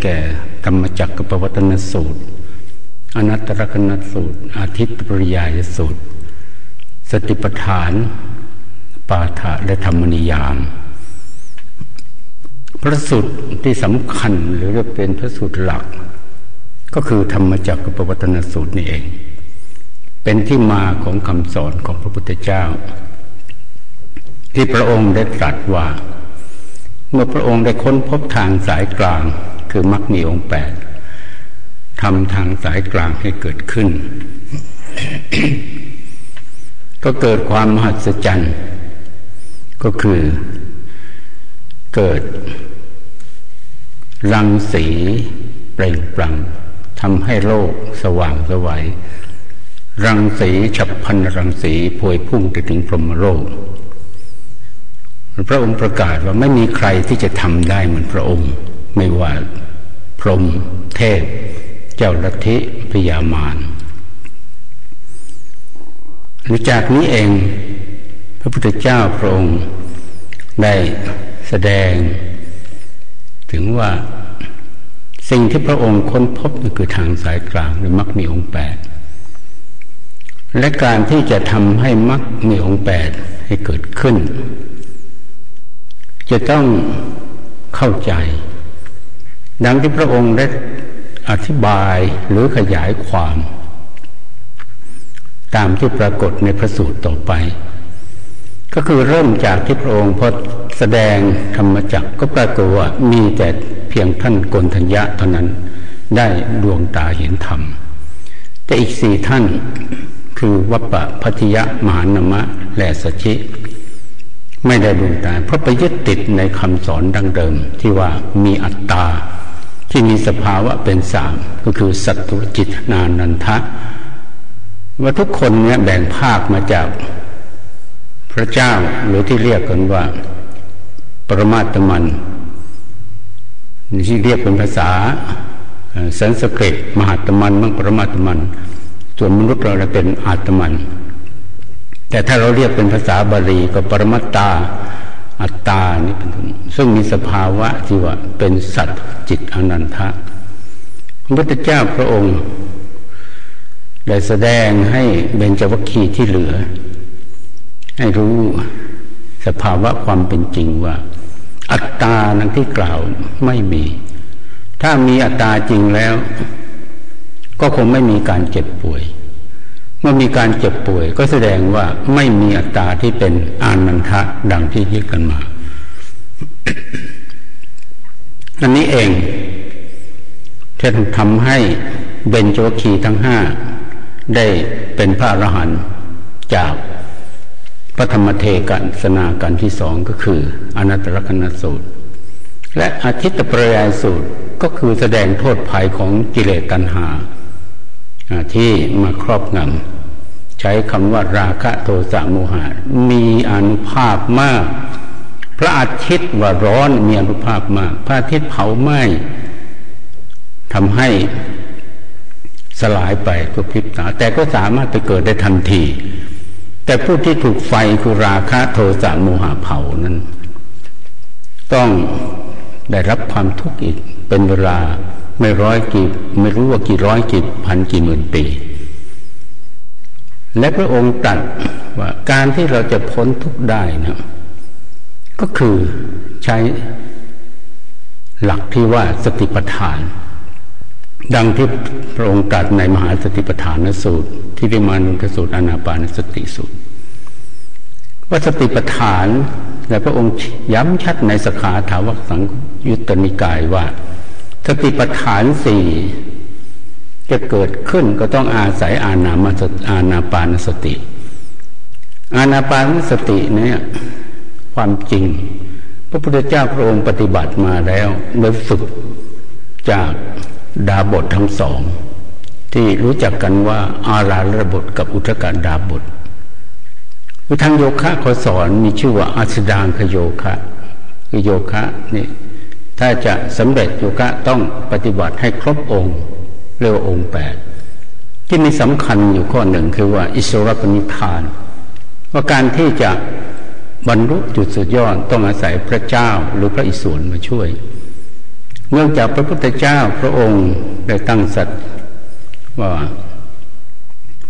แก่ธรรมจักรกับปวัตนสูตร อนัตตลกนัสูตร อาทิตย์ปริยายสูตร สติปัฏฐาน ปาฐะและธรรมนิยาม พระสูตรที่สำคัญหรือว่าเป็นพระสูตรหลัก ก็คือธรรมจักรกับปวัตนสูตรนี่เอง เป็นที่มาของคำสอนของพระพุทธเจ้า ที่พระองค์ได้ตรัสว่า เมื่อพระองค์ได้ค้นพบทางสายกลาง คือมรรคมีองค์แปดทำทางสายกลางให้เกิดขึ้น ก็เกิดความมหัศจรรย์ ก็คือเกิด รังสีเปล่งปลั่งทำให้โลกสว่างสวัย รังสีฉับพันรังสีพวยพุ่งไปถึงพรหมโลกพระองค์ประกาศว่าไม่มีใครที่จะทำได้เหมือนพระองค์ ไม่ว่าพรหมเทพ เจ้าลัทธิพยามารหลังจากนี้เอง พระพุทธเจ้าพระองค์ได้แสดง ถึงว่าสิ่งที่พระองค์ค้นพบก็คือทางสายกลางหรือมรรคมีองค์แปดและการที่จะทำให้มรรคมีองค์แปดให้เกิดขึ้น จะต้องเข้าใจ ดังที่พระองค์ได้อธิบายหรือขยายความ ตามที่ปรากฏในพระสูตรต่อไป ก็คือเริ่มจากที่พระองค์พอแสดงธรรมจักก็ปรากฏว่ามีแต่เพียงท่านกนทัญญะเท่านั้นได้ดวงตาเห็นธรรม แต่อีกสี่ท่านคือวัปปะพัทยะมหานมะ และสชิ ไม่ได้ดวงตา เพราะไปยึดติดในคำสอนดังเดิมที่ว่ามีอัตตา ที่มีสภาวะเป็นสามก็คือสัตตุจิตนานันทะ ว่าทุกคนเนี่ยแบ่งภาคมาจากพระเจ้าหรือที่เรียกกันว่า ปรมาตมันที่เรียกเป็นภาษาสันสกฤตมหาตมันมั่งปรมาตมัน ส่วนมนุษย์เราเป็นอาตมัน แต่ถ้าเราเรียกเป็นภาษาบาลีก็ปรมัตตา อัตตานี่เป็นซึ่งมีสภาวะที่ว่าเป็นสัตว์จิตอนันทะพระพุทธเจ้าพระองค์ได้แสดงให้เบญจวัคคีย์ที่เหลือ ให้รู้สภาวะความเป็นจริงว่า อัตตานั้นที่กล่าวไม่มี ถ้ามีอัตตาจริงแล้ว ก็คงไม่มีการเจ็บป่วย เมื่อมีการเจ็บป่วยก็แสดงว่าไม่มีอัตตาที่เป็นอานันทะดังที่ยึดกันมา อันนี้เองที่ทำให้เบญจวคีทั้งห้าได้เป็นพระอรหันต์จากพระธรรมเทกันสนาการที่สองก็คือ อนัตตลกนสูตร และอาทิตตปรยายสูตรก็คือแสดงโทษภัยของกิเลสตัณหาที่มาครอบงำ ใช้คำว่าราคะโทสะโมหะ มีอนุภาพมาก พระอาทิตย์ว่าร้อนมีอนุภาพมาก พระอาทิตย์เผาไหม้ทำให้สลายไปก็พริบตา แต่ก็สามารถไปเกิดได้ทันที แต่ผู้ที่ถูกไฟคือราคะโทสะโมหะเผานั้น ต้องได้รับความทุกข์อีกเป็นเวลาไม่ร้อยกี่ไม่รู้ว่ากี่ร้อยกี่พันกี่หมื่นปี และพระองค์ตรัสว่าการที่เราจะพ้นทุกข์ได้นะก็คือใช้หลักที่ว่าสติปัฏฐาน ดังที่พระองค์ตรัสในมหาสติปัฏฐานสูตร ที่ได้มานุทสูตรอนาปานสติสูตร ว่าสติปัฏฐานและพระองค์ย้ำชัดในสขาถาวรสังยุตตนิกายว่า สติปัฏฐานสี่ จะเกิดขึ้นก็ต้องอาศัยอานามาสอานาปานสติ อานาปานสติเนี่ยความจริง พระพุทธเจ้าพระองค์ปฏิบัติมาแล้วโดยฝึกจากดาบททั้งสอง ที่รู้จักกันว่าอาราระบทกับอุทกาดาบทคือทางโยคะเขาสอนมีชื่อว่าอัสดางคโยคะคือโยคะนี่ถ้าจะสำเร็จโยคะต้องปฏิบัติให้ครบองค์ เรียกว่าองค์แปดที่มีสำคัญอยู่ข้อหนึ่งคือว่า อิสรปณิพาน ว่าการที่จะบรรลุจุดสุดยอดต้องอาศัยพระเจ้าหรือพระอิศวรมาช่วย เนื่องจากพระพุทธเจ้าพระองค์ได้ตั้งสัตว์ว่า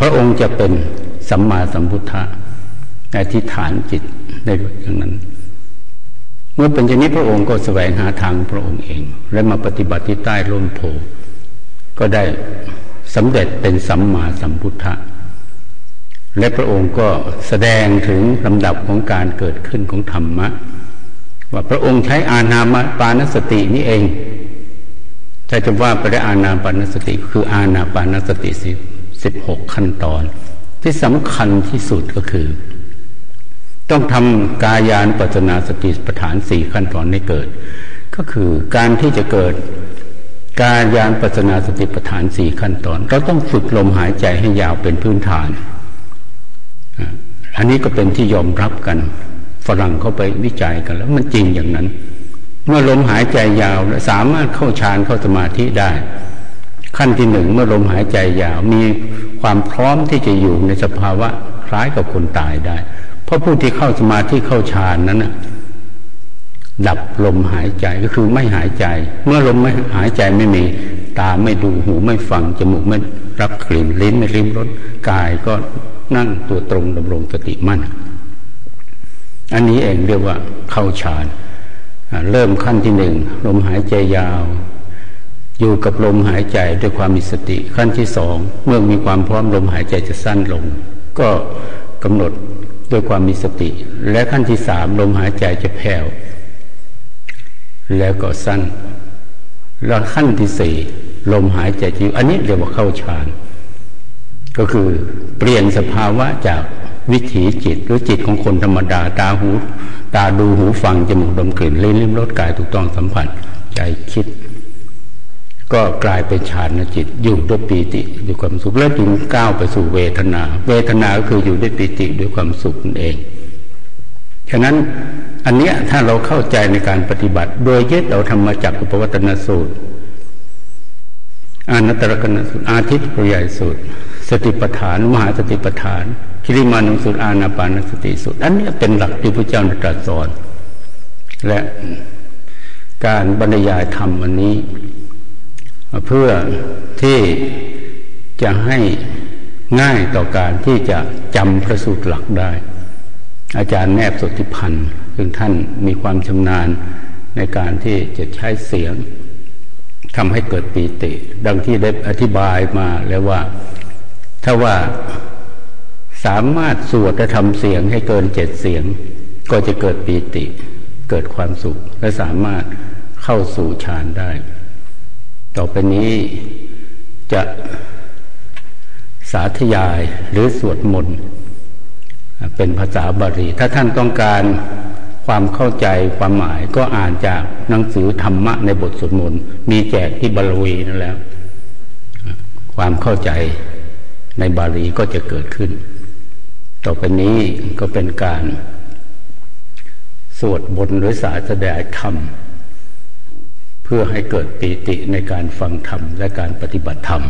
พระองค์จะเป็นสัมมาสัมพุทธะในที่ฐานจิตได้ด้วยอย่างนั้น เมื่อเป็นอย่างนี้พระองค์ก็แสวงหาทางพระองค์เอง และมาปฏิบัติที่ใต้ร่มโพ ก็ได้สำเร็จเป็นสัมมาสัมพุทธะ และพระองค์ก็แสดงถึงลำดับของการเกิดขึ้นของธรรมะ ว่าพระองค์ใช้อาณามปานสตินี่เอง ถ้าจะว่าไปได้อาณาปานสติ คืออาณาปานสติสิสิบหกขั้นตอน ที่สำคัญที่สุดก็คือ ต้องทำกายานปัจนาสติปฐานสี่ขั้นตอนให้เกิด ก็คือการที่จะเกิด กายานปัจนาสติปัฏฐานสี่ขั้นตอน เราต้องฝึกลมหายใจให้ยาวเป็นพื้นฐาน อันนี้ก็เป็นที่ยอมรับกัน ฝรั่งเข้าไปวิจัยกันแล้วมันจริงอย่างนั้น เมื่อลมหายใจยาวสามารถเข้าฌานเข้าสมาธิได้ ขั้นที่หนึ่งเมื่อลมหายใจยาวมีความพร้อมที่จะอยู่ในสภาวะคล้ายกับคนตายได้ เพราะผู้ที่เข้าสมาธิเข้าฌานนั้น ดับลมหายใจก็คือไม่หายใจ เมื่อลมไม่หายใจไม่มี ตาไม่ดูหูไม่ฟังจมูกไม่รับกลิ่นลิ้นไม่ริมรสกายก็นั่งตัวตรงดำรงสติมั่น อันนี้เองเรียกว่าเข้าฌานเริ่มขั้นที่หนึ่งลมหายใจยาว อยู่กับลมหายใจด้วยความมีสติ ขั้นที่สองเมื่อมีความพร้อมลมหายใจจะสั้นลง ก็กำหนดด้วยความมีสติ และขั้นที่สามลมหายใจจะแผ่ว แล้วก็สั้นแล้วขั้นที่สี่ลมหายใจจิวอันนี้เรียกว่าเข้าฌานก็คือเปลี่ยนสภาวะจากวิถีจิตหรือจิตของคนธรรมดา ตาหู ตาดูหูฟังจมูกดมกลิ่นลิ้นลิ้มรสกายถูกต้องสัมผัสใจคิด ก็กลายเป็นฌานจิตอยู่ด้วยปีติด้วยความสุขแล้วจึงก้าวไปสู่เวทนา เวทนาก็คืออยู่ด้วยปีติด้วยความสุขนั่นเอง ฉะนั้นอันเนี้ยถ้าเราเข้าใจในการปฏิบัติ โดยยึดเราธรรมจักรอุปวัตนสูตรอานัตตรกนสูตรอาทิตย์ปริยายสูตร สติปัฏฐาน มหาสติปัฏฐานคิริมานุสุตรอานาปานสติสุตร อันนี้เป็นหลักที่พระเจ้าตรัสสอน และการบรรยายธรรมวันนี้ เพื่อที่จะให้ง่ายต่อการที่จะจำพระสูตรหลักได้ อาจารย์แนบสติพันธ์ซึ่งท่านมีความชำนาญในการที่จะใช้เสียงทำให้เกิดปีติ ดังที่ได้อธิบายมาแล้วว่า ถ้าว่าสามารถสวดและทำเสียงให้เกินเจ็ดเสียง ก็จะเกิดปีติ เกิดความสุข และสามารถเข้าสู่ฌานได้ ต่อไปนี้จะสาธยายหรือสวดมนต์ เป็นภาษาบาลีถ้าท่านต้องการความเข้าใจความหมายก็อ่านจากหนังสือธรรมะในบทสวดมนต์มีแจกที่บาลีนั่นแล้ว ความเข้าใจในบาลีก็จะเกิดขึ้น ต่อไปนี้ก็เป็นการสวดบนหรือสาธยายธรรม เพื่อให้เกิดปีติในการฟังธรรมและการปฏิบัติธรรม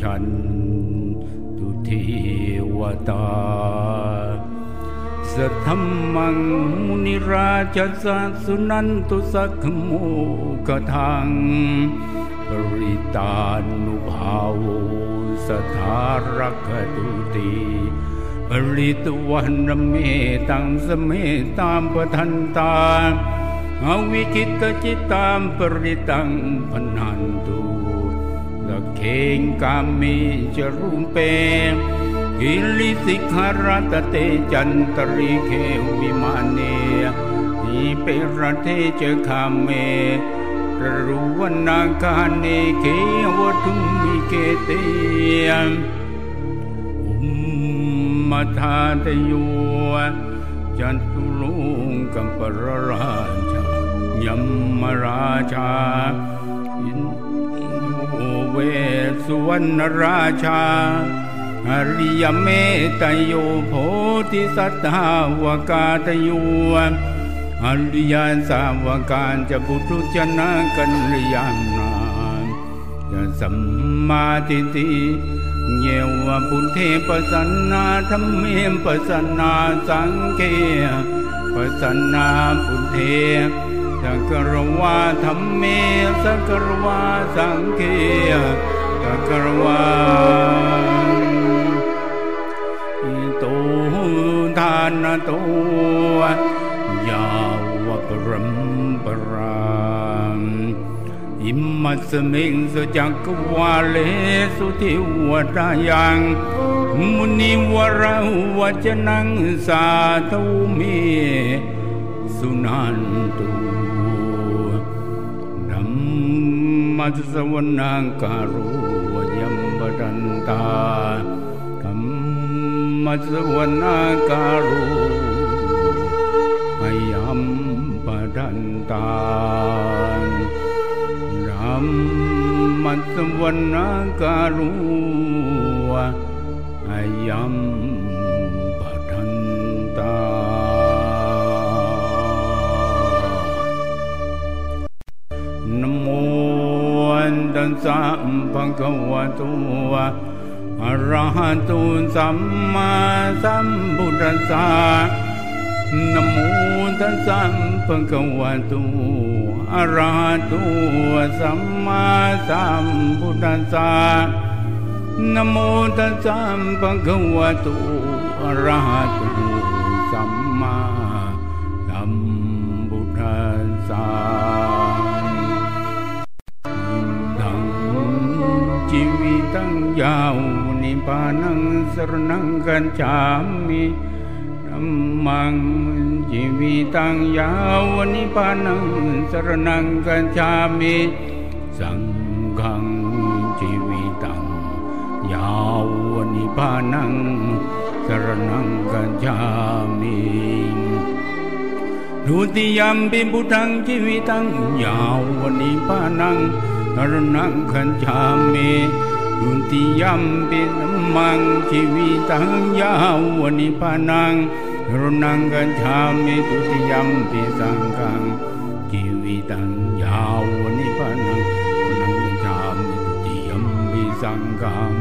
ฉันตุเทวตาสัทธมังมุนิราชสัสุนันตุสักโมกทัง ปริตานุภาวสถารคตุติ ปริตวันเมตังสเมตามปทันตาอวิจิตจิตตามปริตังพนันตุลเข่งกามีจรุมเปกิลิสิการตเตจันตริเควิมานียเปรเทเจคาเมรรุวันาคาเนเกวทุมิเกเตย มาทาตโยจันตุลุงกัมปรราชายัมมราชาอินเวสุวรรณราชาอริยเมตโยโพธิสัตถาวกาตโยอริยสาวกาจะพุทุจนะกันริยานนาจะสัมมาทิฏฐิ เยวพุทเทปสันนาธรรมเมปสันนาสังเกปสันนาพุทเทสักรวาธรรมเมสักรวาสังเกสักรวาตุทานโตยาวปรัมปรา อิมัสมิงสจักวาเลสุทิวตายังมุนิวราวัจนังสาธุเมสุนันตุดัมมัสวนังการุวยัมบดันตากัมมัสวนาการุอยัมปดันตา มมัสวนาการุอายัมปดันตา นโมตัสสะภะคะวะโตอะระหะโตสัมมาสัมพุทธัสสะนโมตัสสะภะคะวะโต อระหะโตสัมมาสัมพุทธัสสะนโมตัสสะภะคะวะโตอะระหะโตสัมมาสัมพุทธัสสะดังชีวิตังยาวนิพพานังสรณังกัจฉามิ ธัมมังชีวิตังยาวนิพานังสรณังกัจฉามิสังฆังชีวิตังยาวนิพานังสรณังกัจฉามิดุติยมปิพุทังชีวิตังยาวนิพานังสรณังกัจฉามิ ดุติยมปิธัมมังชีวิตังยาวนิพานังรุนังกัญชามิตุติยมปิสังฆังชีวิตังยาวนิพานังรุนังกัญชามิตุติยมปิสังฆัง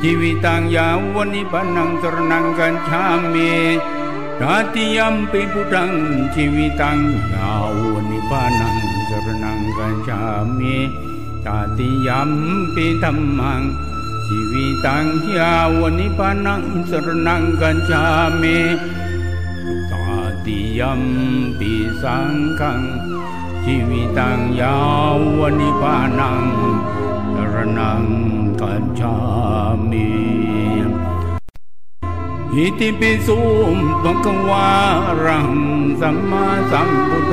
ชีวิตังยาวนิพานังสรนังกัญชามิตาติยมปิพุทังชีวิตังยาวนิพพานังสรนังกัญชามิ ตาติยมปิธรรมังชีวิตังยาวนิพานังสรนังกัญชามิตาติยัมปิสังฆังชีวิตังยาวนิพานังสรนังกัญชามิอิติปิสุมปะกวารังสัมมาสัมพุทโธ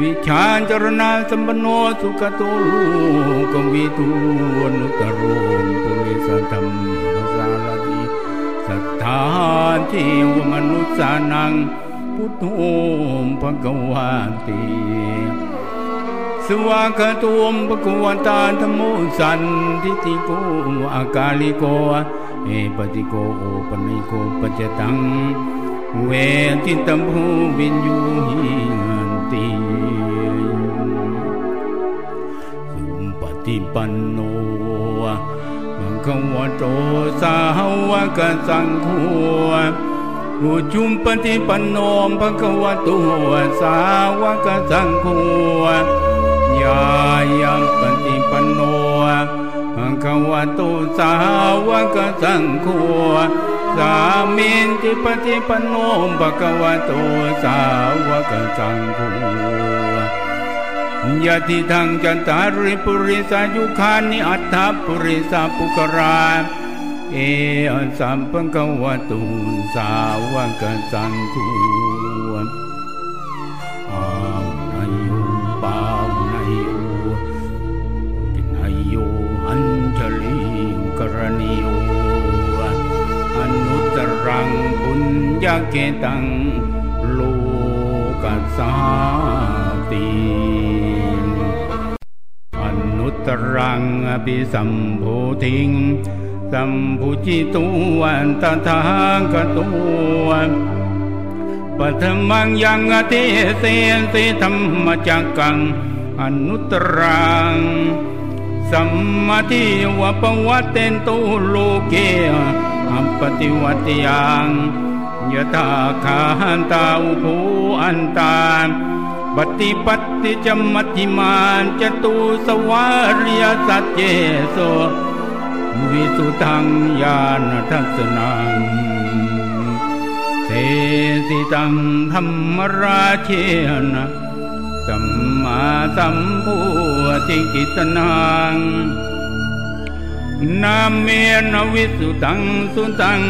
วิชาจรณาสัมปโนสุขโตลูกวิทูนุตโรปุริสธรรมสารติสัทธาทิวมนุสานัง พุทโธภะกวาติสวากาตุมภะกวตาธโมสันทิติโกอากาลิโกเอปติโกโอปนิโกปัจจตัง เวทิตมภูวินยูหิ ติสุปฏิปันโนมังควโตสาวกสังโฆรูจุมปฏิปันโนภะคะวะโตสาวกสังโฆญายัมปฏิปันโนภะคะวะโตสาวกสังโฆ สามินทิปฏิปโนมภะคะวะโตสาวกสังโฆยะติทังจันตาริปุริสายุคานิอัตถปุริสาปุกราเออสัมปังกวตุสาวกสังคู บุญาเกตังโลกัสสาติอนุตรังอภิสัมโพธิงสัมพุจิตุวันตถาคตุปัทมังยังอติเสนสิธรรมจักกัง อนุตรัง สัมมาทิวปวัตเตนตุโลเกอัปปติวัติยัง ยะถาคาหันตาอุภูอันตาปฏิปัติจมัติมานจตุสวาริยสัจเจโสวิสุทังญาณทัศนังเทสิตังธรรมราเชนะสัมมาสัมพุติกิตนังนาเมนวิสุตังสุตัง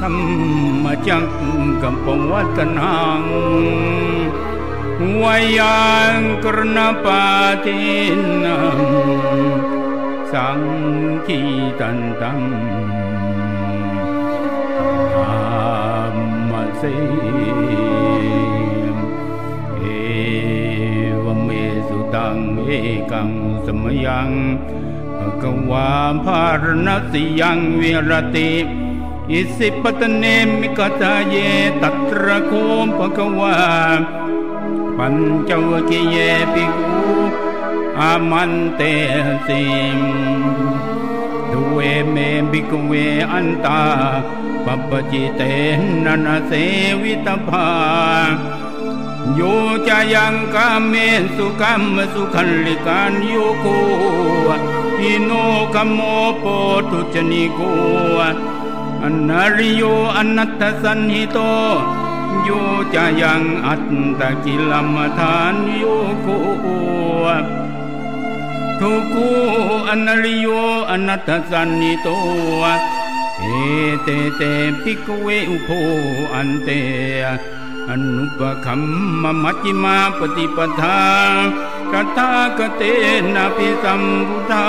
ธรรมจักกัปวัตนังวายังกรณปาตินังสังคีตันตังธรรมเสเอวเมสุตังเอกังสมยังภะคะวาภารณสิยังเวรติ อิสิปตเนมิกตาเยตัตระโคมภะควาปัญจวกิเยปิกูอามันเตสิมดุเวเมบิกเวอันตาปัปจิเตนันเสวิตภาโยจายังกาเมสุกัมสุขันลิกันโยโกอิโนกัมโมโปตุจนิโก อนาริโยอนัตตสันหิโตโยจายังอัตตะกิลมทานโยโกทุกูอนาริโยอนัตตสันนิโตเอเตเตปิกเวอุโพอันเตอนุปคัมมมัจจิมาปฏิปทาคตากเตนะพิสัมพุทธา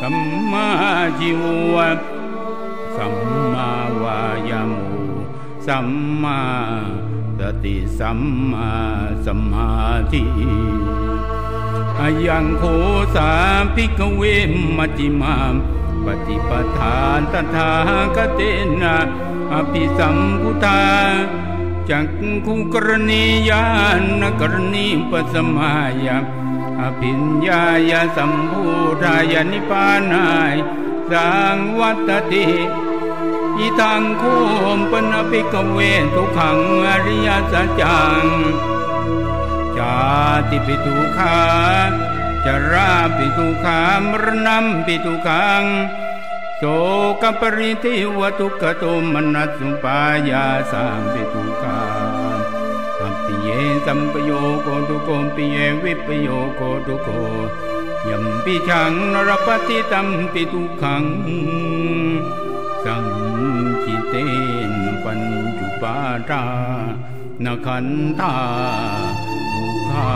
สังวัตตติกัตมาจะสาภิกเวมัชฌิมาปฏิปทาตถาคเตนะปิสัมพุทธาจักขูกรณีญาณกรณีอุปสมายปิญญายสัมโพธายนิพพานายสังวัตรสัมมาวาจามมาหังกัมมันตัวสัมมาจิวะสัมมาวายามุสัมมาสติสัมมาสมาธิอายังโคสาพิกเวมัจจิมามปฏิปทานตถาคเตนะอภิสัมพุทธาจักขุกรณียานกรณีปัสมายา อภิญญายสัมพุทายนิพานายสังวัตติอิทังโคมปนปิกเวทุขังอริยสัจจังชาติปิทุขาจราปิทุขามรณัมปิทุขังโสกปริทิวทุกขโทมนัสสุปายาสามปิทุขาอัปปิ เยสัมปโยโกทุโกปิเยวิปโยโกทุโกยัมปิชังนรปฏิตัมปิทุขัง สังคิเตนปัญจุปาตานขันธาทุขา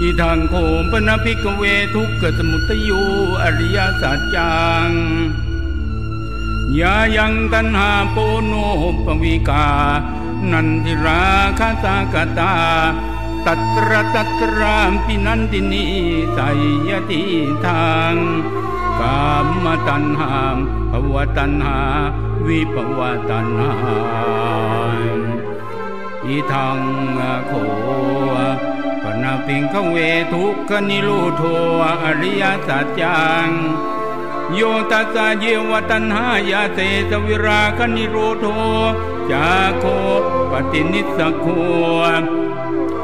อิทังโคมปนภิกเวทุกขสมุตโยอริยสัจจัง ยายังตันหาโปโนปวิกา นันทิราคาสากตา ตัตระตัตรามปินันตินีไสยติทางกามตัณหามภวตัณหา วิภวตัณหาอิทังโคปนาปิงขเวทุกขนิโรโทอริยสัจจัง โยตัสสะเยวตันหายาเตสวิราคนิโรโทจาโคปฏินิสโค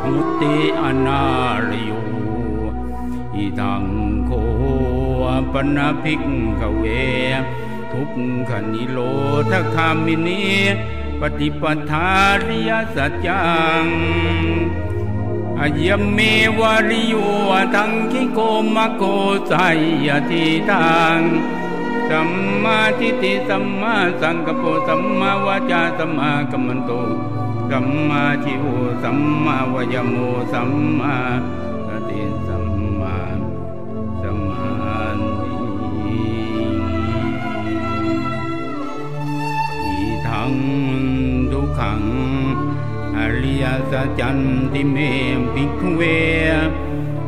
มุตติอนาลโยอิทังโคปนาภิกขเว ทุกขนิโรธคามินีปฏิปทาริยสัจจัง ยมเมวาริโยทังคิโกมะโกไสยติตังสัมมาทิฏฐิสัมมาสังกปรสัมมาวาจาสัมมากัมมันโตสัมมาชิวสัมมาวายโมสัมมาสติสัมมาสมาธิอีทังทุกขัง ยสัจันติเมปิกเว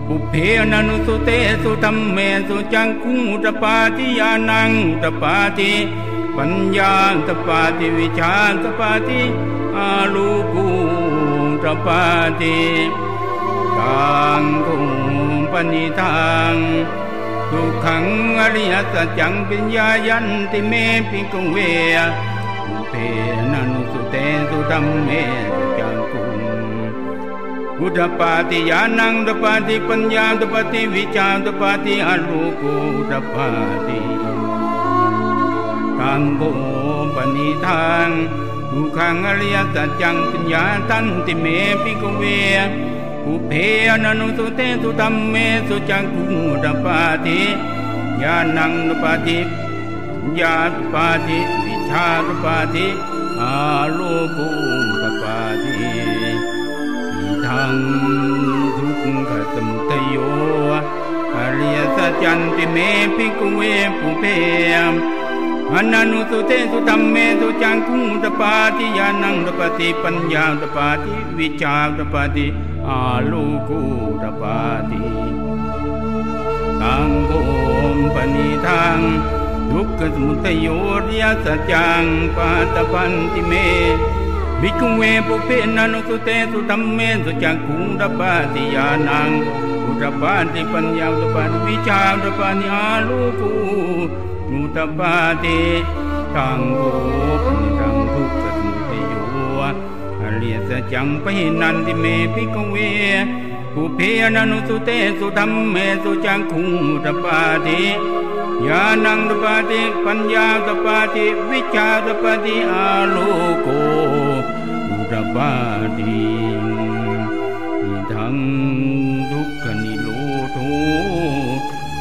ปุเพนันุสุเตสุธรรมเมสุจังคุตปาติยานังตปาติปัญญาตปาติวิชาตปาติอาลูกูตปาติตังคุปนิทังทุกขังอริยสัจจังปัญญายันติเม ภิกขะเวปุพเพ อะนะนุสสุเตสุธัมเมสุ อุทะปาทิญาณัง อุทะปาทิปัญญา อุทะปาทิวิชชา อุทะปาทิอาโลโก อุทะปาทิตังโข ปะนิทังทุกขัง อะริยะสัจจังปะริญญาตันติเม ภิกขะเว ปุพเพ อะนะนุสสุเตสุ ธัมเมสุสุจังกุดปาติญาณังดปาติญาตปาติวิชาดปาติอาโลกุดปาติ ทังทุกขสมุทโยอริยสัจจันติเมปิกเวปุเพมอนันุสุเตสุตัมเมสุจังคุตปาติยานังตปาติปัญญาตปาติวิชาตปาติอาลูกุตปาติตังโกมปณิทังทุกขสมุทโยอริยสัจจังปาตปันติเม วิคุเวปุเพนันุสุเตสุธรรมเมสุจักขุงดปาติยานังอุตปาติปัญญาอุตปาติวิชาอุตปาติอาลูกูอุตปาติตังโกปิตังทุกขสมุทโยอะริยะสัจจัง ปะหีนันติเมภิกขะเวปุพเพ อะนะนุสสุเตสุธัมเมสุจักขุงอุทะปาทิญาณัง อุทะปาทิปัญญา อุทะปาทิวิชชา อุทะปาทิอาโลโก อุทะปาทิอิทังทุกขะนิโรโธ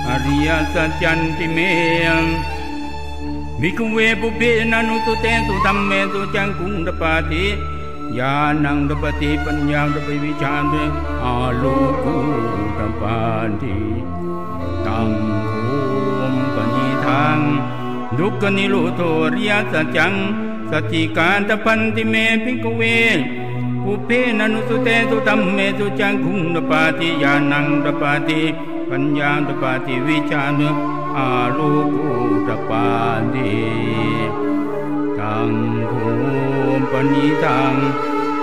อะริยะสัจจันติเมวิคุเวปุเพนันุตุเตสุธรรมเมสุจังคุงตปาติญาณังตปาติปัญญาตปวิชาเตอาลโกอุตปาติตังโคมปณิทังดุกนิโรโทริยสัจจัง สัจจิการตพันติเมภิกเวปุเพนนุสุเตสุตัมเมสุจังคุงตปาติญาณังตปาติปัญญาตปาติวิชาเนอาลูกุตปาติตังโคมปณิทัง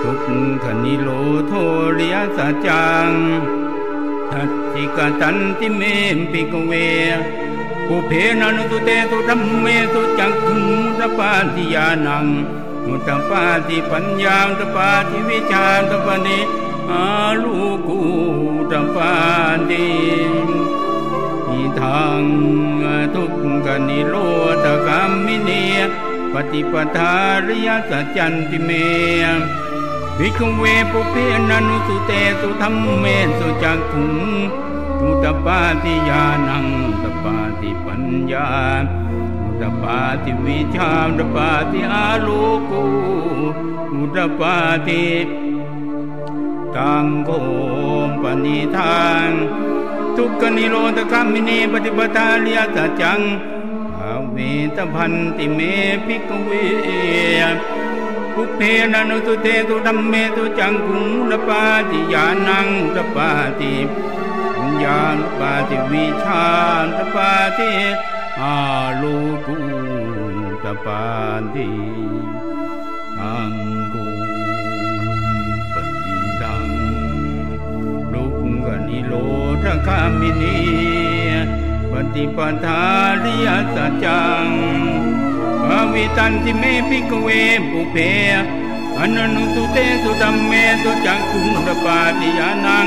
ทุกขนิโรโทริยสัจจังทัตติกตันติเมปิกเว ปุเพนันุตุเตตุธรรมเมตุจักขุมุตปาติยานังมุตปาติปัญญาตปาติวิชาตปานิอาลูกุตปาติอิทังทุกขนิโรธกามิเนียปฏิปทาริยสัจันติเมวิคุเวปุเพนันุสุเตสุธรรมเมสุจักขุ งอุตปาติญาณังอุตปาติปัญญาอุตปาติวิชาอุตปาติอาโลกุอุตปาติตังโกมปณิทางทุกขนิโรธคามินีปฏิปทาเลียสัจจังภาเวตพันติเมภิกเวปุเพนันุตุเตตุดัมเมตุจังคุงรปาติญาณังรปาติ ญาณปาติวิชานรปาติอาลูกุตปาติทังกุปฏิดังลุกกนิโลทคามินีปฏิปทาริยสัจจังภวิตันติเมภิกเวปุเพอนันุตุเตสุตัมเมตุจักขุงมุตปาติปัญญาณปาติยานัง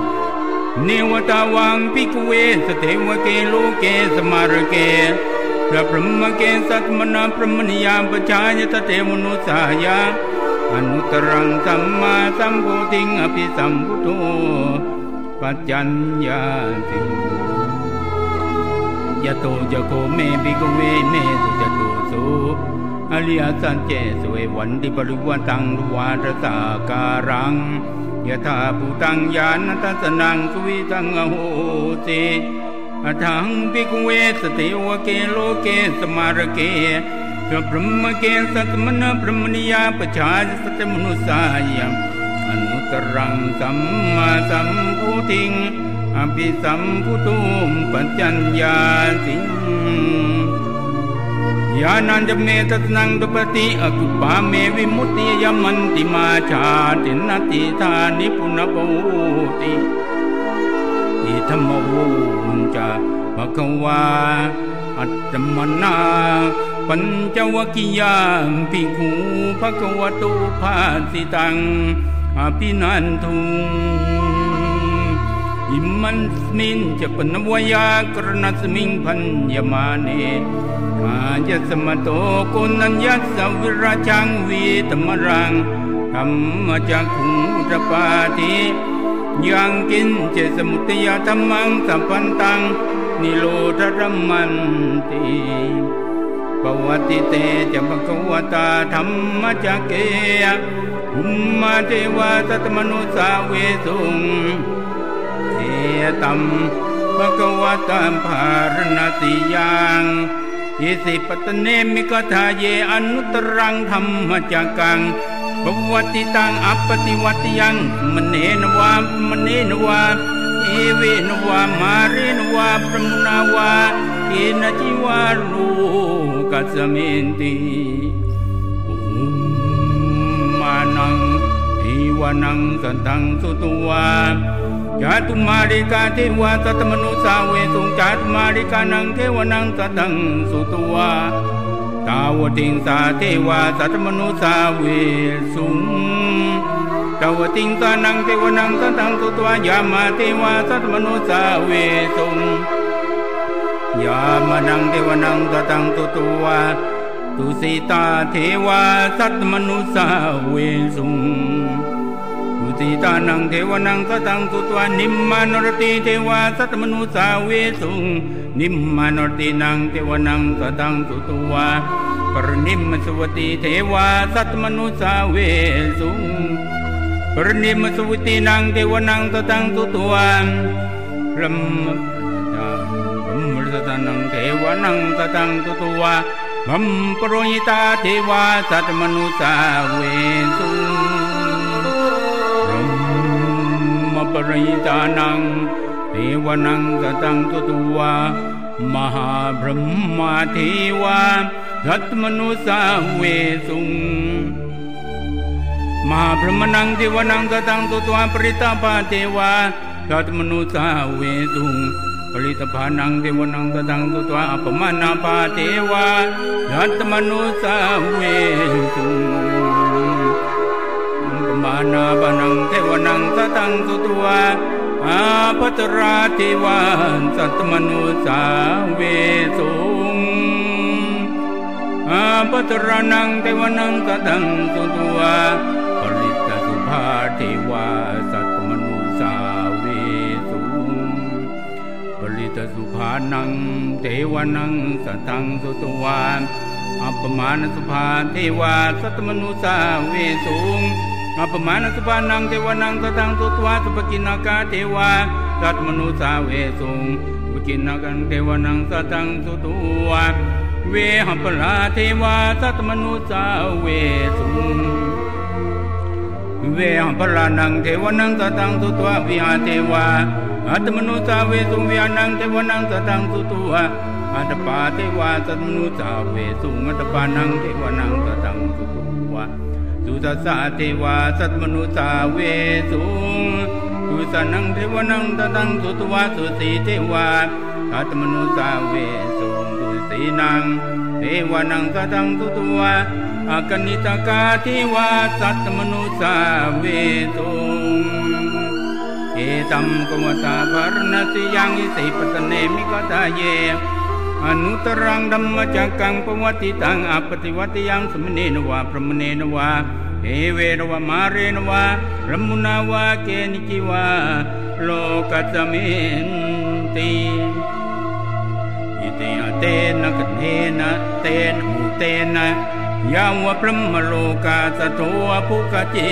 เนวตาวังพิกเวสเทวเกโลเกสมารเกพระพรหมเกสัตมนาพรหมนิยามปชายตเทวนุสายาอนุตรังสัมมาสัมพุติงอภิสัมพุทโตปัจจัญญาติยะโตจะโกเมภิกเวเมสุจตุสุอริยสัจเจสวยวันติปริวันตังรุวาตสาการัง ยะถาภูตังญาณทัสนังสุวิตังอโหติอทังภิกเวสติวเกโลเกสมารเกพระพรหมเกสัตมนาพรหมนิยาปชาสัตมนุสายมอนุตรังสัมมาสัมพุติงอภิสัมพุตุมปัญญาสิง ยานันจเมตตนังตุปติอกุปาเมวิมุตติยมันติมาชาตินติธานิปุณปูติอิธรรมวูนจะภะคะวาอัตตมนาปัญจวกิยามภิกขูภะคะวะตุภาสิตังอภินันทุงइमन्स्मिन् च पन्वयाकरणस्मिन् भञ्यमाने आयसमतो कुनन्यस्स विरचां वीतमरां धम्मचकुरपाति yang kince samutaya dhammang sampantang nirodharammanti pawati te jamakawata dhammacakeya umma dewa tatmanusa vesung เอตัมภ ะคะวะตัมภารณติยังอิสิปตเนมิกทาเยอนุตรังธรรมจักังบวติตังอัปปติวัติยังมเนนวามเนนวาเอเวนวามาเรนวาปรมุนาวาเกนจิวารูกัสเมนติอุมมานังอีวานังสันตังสุตวา จาตุมาริกาเทวาสัตมนุสาเวสุจาตุมาริกานังเทวนังสัตังสุตัวาตาวติงสาเทวาสัตมนุสาเวสุงตาวติงสานังเทวนังสัตังสุตัวายามาเทวาสัตมนุสาเวสุงยามานังเทวนังสัตังสุตัวตุสิตาเทวาสัตมนุสาเวสุง ตานังเทวนังสตังสุตวานิมมานรติเทวาสัตมนุสาเวสุงนิมมานรตินังเทวนังสตังสุตวาปรนิมสวติเทวาสัตมนุสาเวสุงปรนิมสวตินังเทวนังสตังสุตวาพรหมพรหมสตันังเทวนังสตังสุตวามัมปรยิตาเทวาสัตมนุสาเวสุง ปริตานังเทวนังกตังตุตัวมหาพรหมาเทวาทัตมนุสาเวสุงมหาพรหมนังเทวนังกตังตุตัวปริตาปาเทวาทัตมนุสาเวสุงปริตภานังเทวนังกตังตุตัวาอปมานาปาเทวาทัตมนุสาเวสุง มานาปนังเทวนังสตังสุตัวอาพัตราธิวานสัตมนุสาเวสุงอาพัตรานังเทวนังสตังสุตัวปริตสุภาเทวาสัตมนุสาเวสุปริตสุภานังเทวนังสัตังสุตวานอัปมาณสุภาเทวาสัตมนุสาเวสุ อัปมาณสุภานังเทวานังสัตังสุตวาสุปกินากาเทวาสัตมนุสาเวสุงปกินากันเทวานังสัตังสุตวาเวหัปลาเทวาสัตมนุสาเวสุงเวหัปลานังเทวานังสัตังสุตวาวิหาเทวาอัตมนุสาเวสุงวิหานังเทวานังสัตังสุตวาอัตปาเทวาสัตมนุสาเวสุงอัตปานังเทวานังสัตังสุตวา สุตัสสะเทวาสัตมนุสาเวสุสุสนังเทวานังสัตังสุตวาสุสีเทวาอัตมนุสาเวสุสีนังเทวานังสัตังตุตัวอากนิตกาเทวาสัตมนุสาเวตุเอตัมกวตาภรณสิยังอิสิปตเนมิกตาเย อนุตรังดัมมจักังปวัติตังอปฏิวัติยังสมเนนวาพรมเนนวาเอเวนวามาเรนวารมุนาวาเกนิจิวาโลกัตเมนตีอิเตอเตนะกเนนะเตนมุเตนะยาวะพรหมโลกาสโตภุกจิ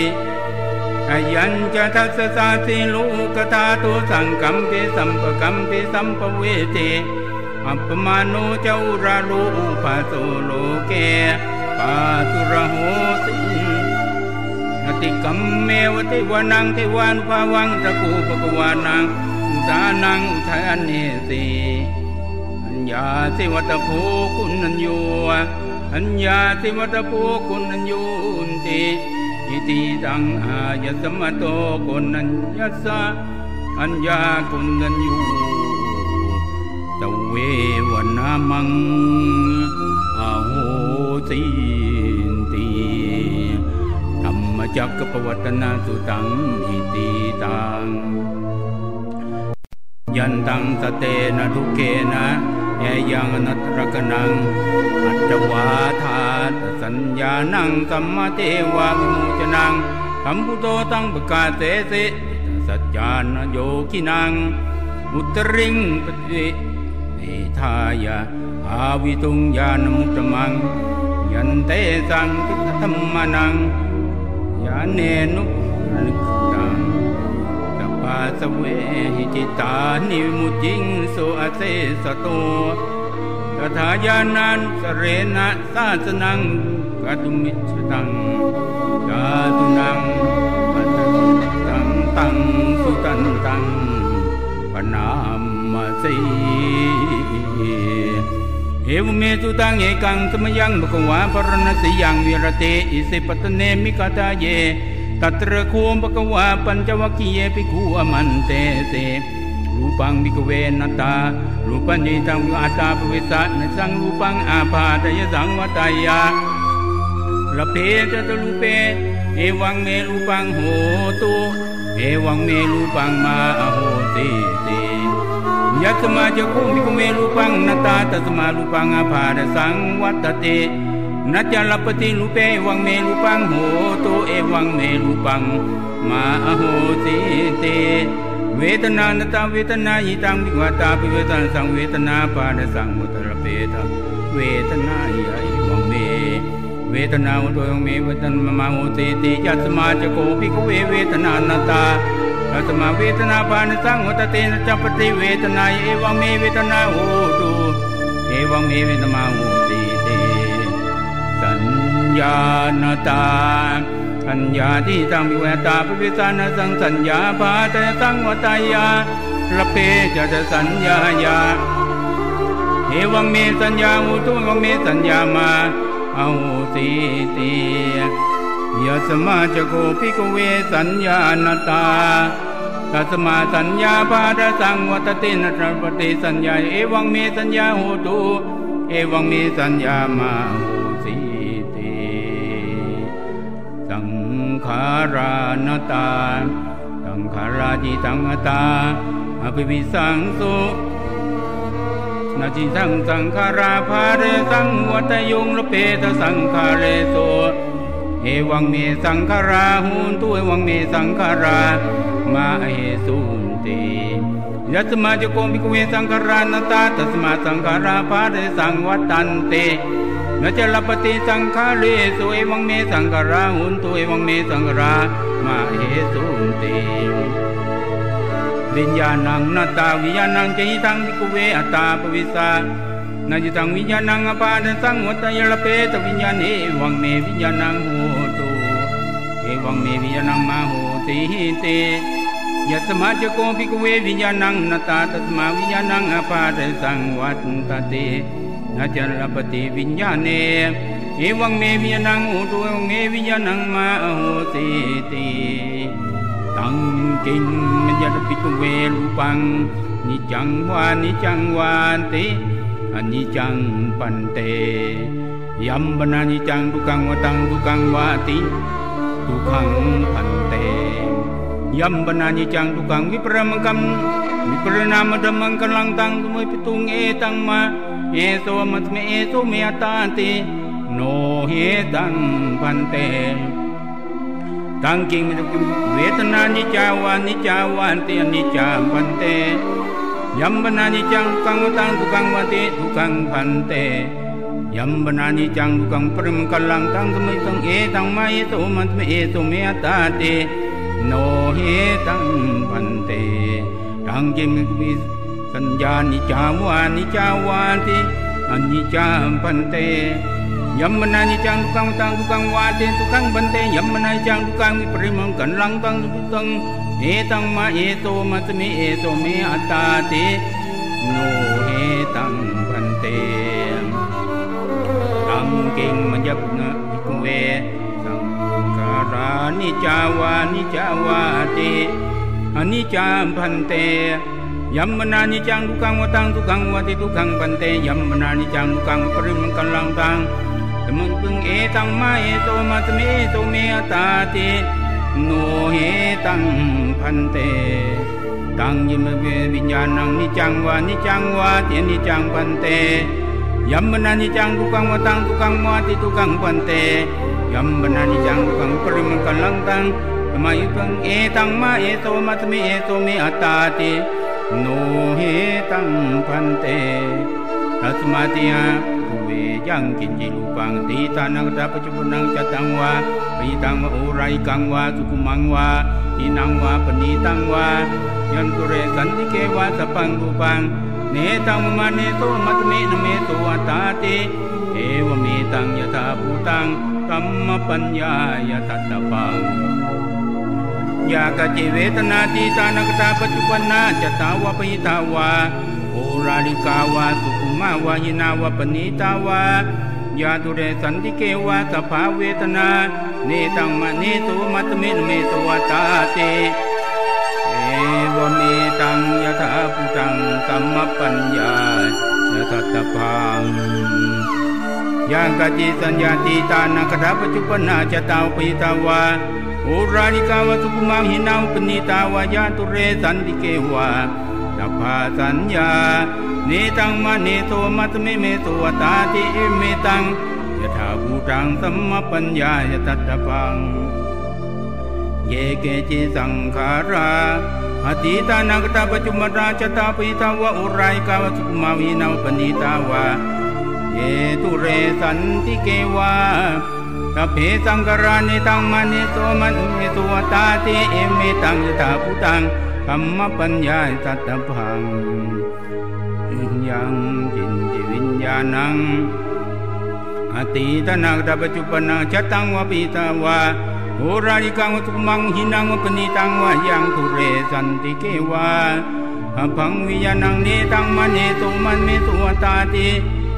อายัญจะทัสสะสิลูกตาตุสังกัมปิสัมปกัมปิสัมปเวที อัปมาโนเจ้าราลูปาโสโลเกปาตุระโหสินติกัมเมวติวานังเทวานุภาวังตะกูปกวานังอุตานังอุทัยเนสีอัญญาสิวัตโภคุณัญโยอัญญาสิวัตโภคุณัญโยติอิติตังอายสมโตกุนัญญสะอัญญากุนัญโย ตเววนามังอาโหสิติธรรมจักรปวัตนาสุตังอิติตัง ยันตังสเตนะทุเกนะเอยังนัตรกนัง อัจวาทาตสัญญานังสัมมาเทวาวิมุจนังสัมพุโตตังปกาเตเสสัจจานโยกินังอุตริงปฏิ เอทายาอาวิตุงญาณมุตมัง ยันเตสังกิตธรรมนังยานเนนุนิตังตปาสเวหิจิตานิมุจิงโสอเสสโตตถาญาณันสเรนะสาสนังกาตุมิชตังกาตุนังปัตตังตังสุตันตังปนามมาสี เอวเมตุตังเอกังสมยังบกวาปรณสิยังวิรเตอิสิปตเนมิกาตาเยตัตระโคมบกวาปัญจวัคคีเยปิกูอมันเตเสรูปังบิกเวนตารูปัญญิตังอาตาปวิสันสังรูปังอาภาตยสังวตายาละเพจตรูเป เอวังเมรูปังโหตุเอวังเมรูปังมาโหติติ ยัตมาจะคุมิกเมรูปังนตาตัสมารูปังอาภาตสังวัตเตนัจจลปฏิรูเปวังเมรูปังโหตุเอวังเมรูปัง มาโหติเต เวทนานตาเวทนายิตังวิวตาปิเวตันสังเวทนาปาดสังมุตระเปตเวทนายะวังเมเวทนาอุตวังเมเวทนมมาโหติติยัสมาจโกภิกเวเวทนานตา ตัสมาเวทนาปานสังมุตเตนะจัปติเวทนาเอวังเมเวทนาโหตุเอวังเมเวทนาโหติติสัญญาณตาปัญญาที่ตั้งวิเวตาปิวิสานสังสัญญาภาตสังวตายาละเพจะจะสัญญายาเอวังเมสัญญาอุตุวังเมสัญญามาเอาสีตีย สมาจโกภิกเวสัญญาณตาตัสมาสัญญาภาตสังวัตตินตรปฏิสัญญาเอวังเมสัญญาโหตุเอวังเมสัญญามาโหสีสังขารานตาสังขาราจิตังอตาอภิวิสังสุนาจิสังสังขาราภาเรสังวัตยุงระเปตสังขาเรโส เอวังเมสังขาราหุนตุเอวังเมสังขารามาเหสุนติยัตมาจโกมิกเวสังขารานตาตัสมาสังขาราภาเรสังวัตันเตนจลปฏิสังขาเรสุเอวังเมสังขาราหุนตุเอวังเมสังขารามาเหสุนติวิญญาณังนาตาวิญญาณังจหิตังมิกเวอัตตาปวิสา นาจิตังวิญญาณังอปาดสังวัตยลเปตวิญญาณเอวังเมวิญญาณังโหตุเอวังเมวิญญาณังมาโหติเตยัสมาจโกภิกเววิญญาณังนาตาตัสมาวิญญาณังอปาดสังวัตตเตนาจลปฏิวิญญาณเนเอวังเมวิญญาณังโหตุเอวังเมวิญญาณังมาโหติติตังกิงมัญญภิกเวรูปังนิจังวานิจังวานติ อนิจังปันเตยัมบนานิจังทุกังวตังทุกังวาติทุขังปันเตยัมบนานิจังทุกังวิปรมังกัมวิปรนามดัมมังกัลังตังตุมปิตุงเอตังมาเอโสมัตเมเอโสเมตาติโนเหตังปันเตตังกิงเวทนานิจาวานิจาวานเตนิจาปันเต ยัมบนานิจังกังตังทุกังวัติทุกังพันเตยัมบนานิจังทุกังปริมกัลังตังสมิตังเอตังไมเอโตมันเมเอโตเมอตาเตโนเฮตังพันเตตังเกิมิวิสัญญานิจาวานิจาวาติอนิจามพันเตยัมมนานิจังทุกังตังทุกังวาเตทุกังพันเตยัมมนานิจังทุกังวิปริมังกันลังตังทุตัง เอตังมาเอโตมัตมิเอโตเมอัตตาติโนเอตังพันเตตังเก่งมันยักเงกุเวสังการานิจาวานิจาวาติอนิจามพันเตยัมมนานิจังทุกังวตังทุกังวติทุกังพันเตยัมมนานิจังทุกังปริมังกัลังตังตมึงพึงเอตังมาเอโตมัตมิเอโตเมอัตตาติ โนเหตังพันเตตังยิมเววิญญาณังนิจังวานิจังวาตินิจังพันเตยัมมนานิจังทุกังวตังทุกังวาติทุกังพันเตยัมมนานิจังทุกังปริมังกัลังตังธรรมยุตังเอตังมาเอโตมัตมิเอโตเมอัตตาติโนเหตังพันเตตัสมาติยาเวยังกินจิรูปังตีตานังตาปัจจุบันังจตังวา ปีตังวะโอไรกังวาสุกุมังวาทีนังวาปณีตังวายันตุเรสันติเกวาสปังรูปัง เนตังมะมะ เนโสหะมัส๎มิ นะ เมโส อัตตาติเอวะเมตัง ยะถาภูตัง สัมมัปปัญญายะ ทัฏฐัพพังยา กาจิเวทะนา อะตีตานาคะตะปัจจุปปันนา อัชฌัตตา วา พะหิทธาวาโอฬาริกาวาสุขุมาวาหีนา วา ปะณีตาวายา ทูเรสันติเกวาสัพพาเวทะนา เนตังมะมะ เนโสหะมัส๎มิ นะ เมโส อัตตาติ เอวะเมตังยะถาภูตังสัมมัปปัญญายะ ทัฏฐัพพังยา กาจิสัญญา อะตีตานาคะตะปัจจุปปันนา อัชฌัตตาวา พะหิทธาวาโอฬาริกา วา สุขุมา วา หีนา วา ปะณีตาวายา ทูเรสันติเกวาสัพพาสัญญาเนตังมะมะ เนโสหะมัส๎มิ นะ เมโส อัตตาติ เอวะเมตัง ยะถาภูตังสัมมัปปัญญายะ ทัฏฐัพพัง เยเกจิสังขาราอติตานักตาปัจจุมราชตาปิตาวะอุไรกาวสุมาวินาวปณิตาวะเยตุเรสันติเกวาสัพเพสังกรานิตังมะเนโตมันเมโตวตาติเอเมตังยถาภูตังธรรมปัญญาตัตพังยังจินจิวิญญาณัง ตีตนางดับจุปนังชตังวะปิตาวาโหราริกังตุมังหินังวะปณิตังวะยังทุเรสันติเกวาอภังวิญาณังเนตังมเนตุมันเมตุวตาติ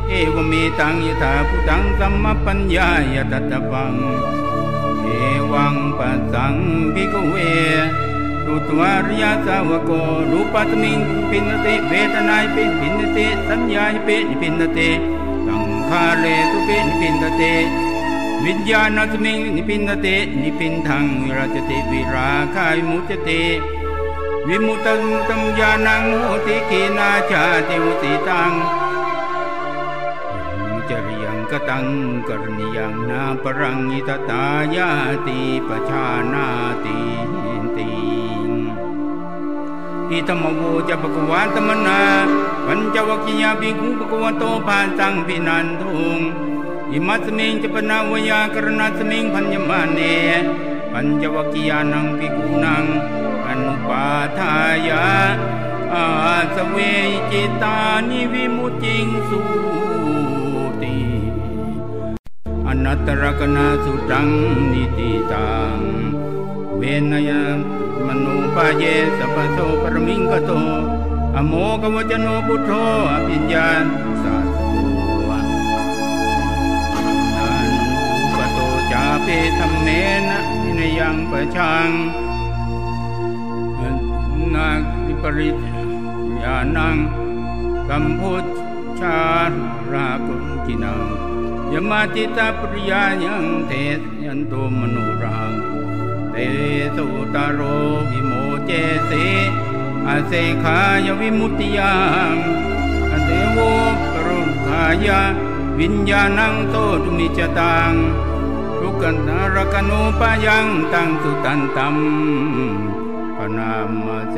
เอวเมตังยถาพุตังสัมมปัญญายตัตตปังเอวังปัสสังภิกเวรุตวาริยสาวโกรูปัตมิงปินเตเวทนายปินปินเตสัญญาปินปินเต คาเลตุเปนิพินตเต วิญญาณัสมิงนิปินตเตนิปินทังวิราจติวิราคายมุจเตวิมุตังตัมญาณังโหติกีนาชาติวุติตังจริยังกตังกรณียังนาปรังอิตตายาติปชานาติ ติอิตมโวจะปะกวาตมนาปัญจวัคคียาภิกขุปะกวโตปานสังพินันทุงอิมัสมิงจะปนาวายากรณัสมิงพัญญมาเนปัญจวัคคียานังภิกขุนังอนุปาทายาอาสเวจิตานิวิมุจิงสุติอนัตตรกนาสุตังนิติตังเวนยม ปาเยสัพโสปรมิงกโต อโมกวจโนพุทโธอภิญญาสัสโวนันปโตจาเปธรรมเมนะวินยังประชังนาคิปริยานังกัมพุชารากุกินังยมาติตาปริยายังเทสยันโตมโนรัง เตสุตาโรวิโมเจเสอาเสขายวิมุตติยังอเทโวปรุขายาวิญญาณังโตตุมิจตังทุกันนารกนุปายังตังสุตันตัมปนามเส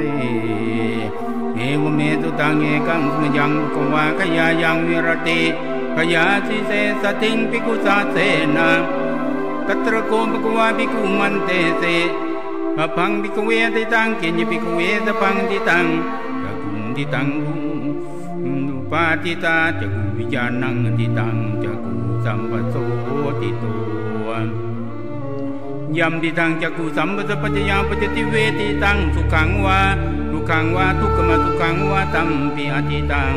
เอวเมตุตังเอกังสมยังกวาขยายังวิรติขยาสิเสสติงปิกุสาเสนา ตัตระโกปกวาปิกุมันเตเสอพังปิกเวติตังเกญปิกเวตพังติตังกกุมติตังอุปาติตาจักุวิญาณังติตังจักุสัมปโสติโตยัมติตังจักุสัมปสปัจยังปัจติเวติตังสุขังวาทุขังวาทุกขมทุขังวาตัมปิอติตัง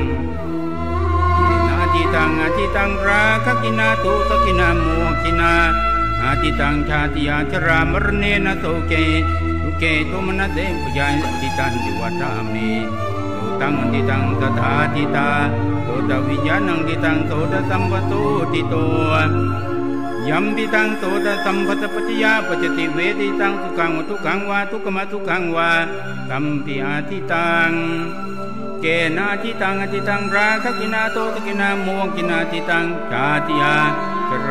นาติตังอติตังราคกินาตุสกินาโมกินา อาติตังชาติยาชรามรเนนะโสเกทุเกตุมนะเตปุญญาติตันดิวัตามิโตตังติตังตถาติตาโตตวิญญาณังติตังโสตสัมปโตติโตยัมปิตังโสตสัมปตปัจจยาปัจจติเวทิตังทุกังวทุกังวาทุกขมทุกังวาตัมปิอาทิตังเกนาทิตังอทิตังราคกินาโตตกินาโมกินาทิตังชาติยา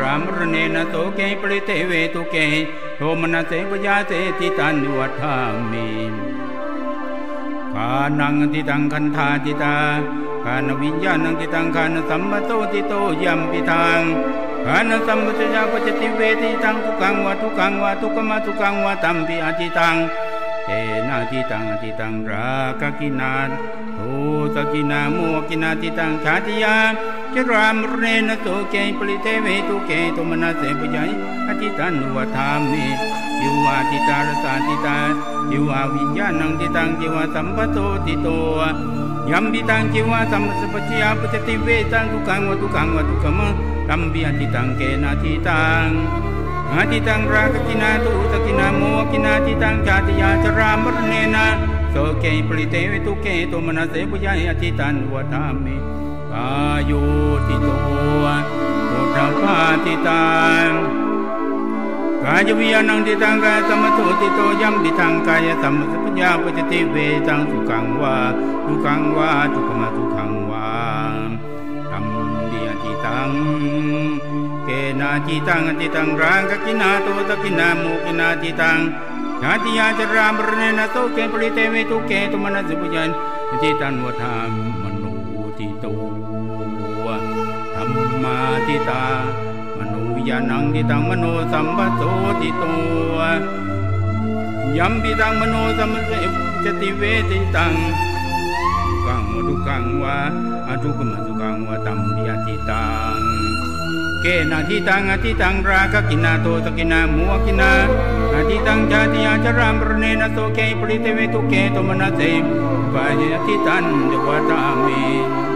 รามรเนนะโตเกปริเตเวตุเกโทมนะเสปยาเสติตันวัฏามิกานังติตังคันธาติตาคานวิญญาณังติตังคานสัมมโตติโตยัมปิทังคานสัมปชัญญะปัจติเวทิตังทุกังวะทุกังวะทุกขมะทุกังวะตัมปิอติตังเอนาติตังอติตังราคะกินาโทสกินาโมกินาติตังชาติยา จรามเนนโตเกปริเตเวตุเกตุมนาเสปยัยอติตันวะธามิยิวาติตารสาติตายิวาวิญญาณังติตังจิวาสัมปโตติโตยัมปิตังจิวาสัมปสปัจจยาปัจจติเวตังทุกังวะทุกังวะทุกขมะตัมปิอติตังเกนาติตังอาติตังราคกินาตุสกินาโมกินาติตังชาติยาจรามรเนนะโสเกปริเตเวตุเกตุมนาเสปุยายอติตันวะธามิ กายุติโตปุถะปาติตังกายวิญญาณังติตังกายสมมโตติโตยัมปิทังกายสัมมสัพญาปจติเวตังสุขังวาทุกังวาทุกขมทุขังวาตัมปิอติตังเกนาจิตังอติตังรังกกินาโตตกินาโมกินาจิตังชาติยาจรามรเนนะโตเกปริเตเวตุเกตุมนัสปุยันติตันวธามม ติตามโนวิญาณังติตังมโนสัมปโตติโตยัมปิตังมโนสัมปจติเวติตังกังวทุกังวะอทุกขมทุกังวะตัมปิอติตังเกนาทิตังอทิตังราคะกินาโตสกินามัวกินาอทิตังจาติยาจรามปรเนนโตเกปริเตเวตุเกตุมนาเสปายอทิตันจวตามิเอ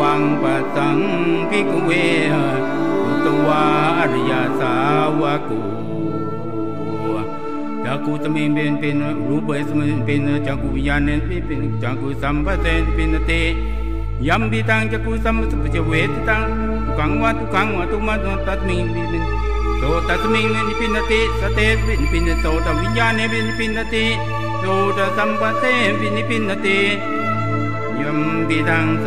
วังปัสสังภิกเวอุตวาอริยสาวกุจักกุสมิงเป็นเป็นรูปเสมิงเป็นจักกุวิญญาณเป็นจักกุสัมปเสเป็นเตยัมปิตังจักกุสัมปเสเวทตังทุกังวะทุกังวะทุมาตัตมิงเป็นโตตัตมิงเป็นปินติสเตเป็นปินโตตวิญญาณเป็นปินติโตตสัมปเสเป็นปินติยัมปิตังโต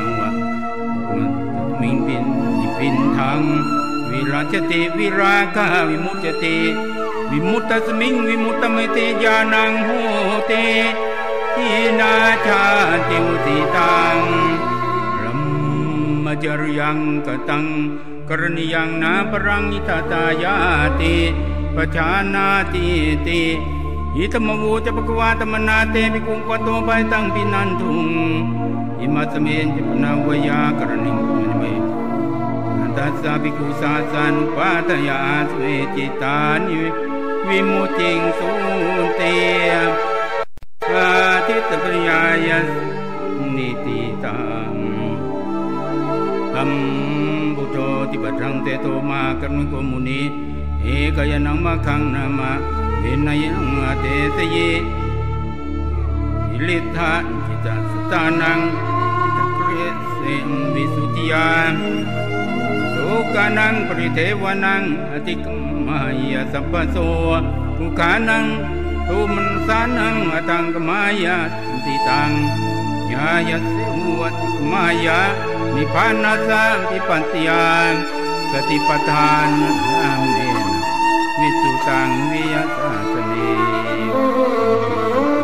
นนินทังวิราชติวิรากาวิมุตติวิมุตตสมิงวิมุตตมิเตญาณังโหเตทีนาชาติมุติตังรัมมจรยังกตังกรณียังนาปรังอิตตายาติปชานาติติอิตมวูจะปกวาตมนาเตปิกุงปโตไปตังปินันทุงอิมัสเมนจิปนาวายากรณิงมุนิเม ตัสสะภิกขุสาสันปาตยาสเวจิตานิวิมุติงสุเตียสาธิตปริยายนิติตังตัมบุโตติปัทังเตโตมากรณโกมุนีเอกยนังมะขังนามาเวนยังเตสเยอิลิทาจิตสตานังจิตเครเสงวิสุติยาสุขานังปริเทวนังอติกมายาสัพพโสทุขานังทุมันสานังอตังกมายาติตังยายาสิวัติกมายานิพานาสาปิปันติยานสติปัฏฐานนาเนวิสุตังวิยาสาสเน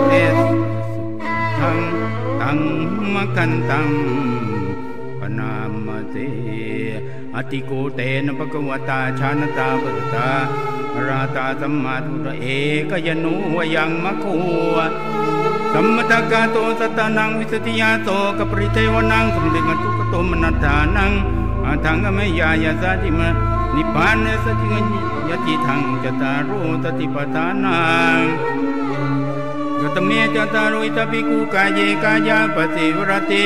เนทังตังมะกันตัง นามเตอติโกเตนะภะคะวตาชานตาปตตาราตาสัมมาทุระเอกยนุวยังมะโคสัมมตกาโตสัตานังวิสติยาโตกปริเทวนังสมเด็จทุกโตมนัฏฐานังอาทังกมยายาสาติมะนิพพานสติยติทังจตารุสติปทานังกตเมจตารุอิตปิกุกายเยกายาปฏิวรติ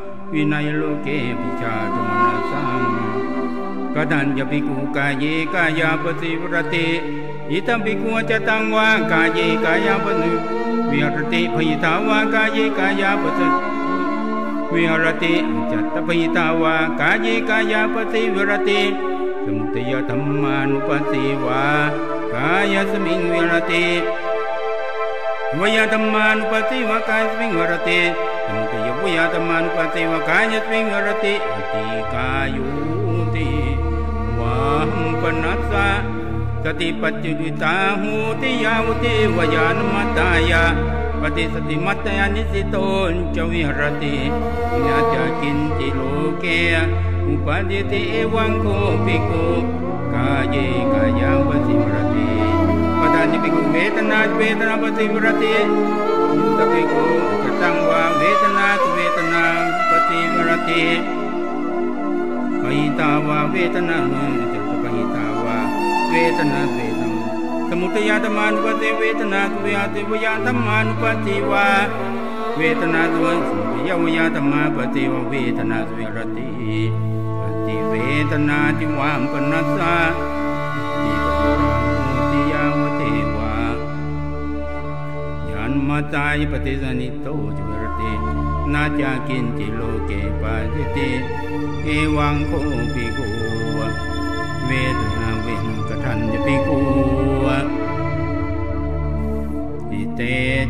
วินัยโลเกปิชานุสติมาวินัยโลเกปิจาตุมนาสังธรรมเมสุธรรมานุปัสสิวรติอาตาปิสัมปชานุสติมาวินัยโลเกปิจาตุมนาสังกดัญญปิกุกายเยกายาปฏิวรติอิตัมปิกุจตังวากายเยกายาปฏิวิหรติพยิตาวากายเยกายาปฏิวิหรติจัตตพยิตาวากายเยกายาปฏิวิรติสมุทัยธรรมานุปัสสิวากายสมิงวิรติวยธรรมานุปัสสิวากายสมิงวิรติ สมุยวยธรรมานุปัสสิวากายสมิงวิรติอติกายุติวัมปนัสสะสติปัจจุตาหูติยาวุติวยานมัตตายาปฏิสติมัตตานิสิโตนจวิหรติญาจกินติโลเกอุปาเดติเอวังโคปิโกกายเยกายังปฏิวรติปทานิปิกุเวทนาเวทนาปฏิวรติตปิโกกตังวาเวทนาเวทนา ติปหิตาวาเวทนาจตุปหิตาวาเวทนาเวทนสมุทัยธรรมานุปัติเวทนาตุเวติวยธรรมานุปัติวาเวทนาตุสมุทัยวยธรรมาปฏิวเวทนาตุเวรติปฏิเวทนาติวามปนัสสะติปฏิรามุติยาวเทวายันมาตายปฏิสนิโตจุเวรติ นาจากินจิโลเกปาจิติ เอวังโคปิโกเวเวทนาเวนกทันจะปิกูอิเต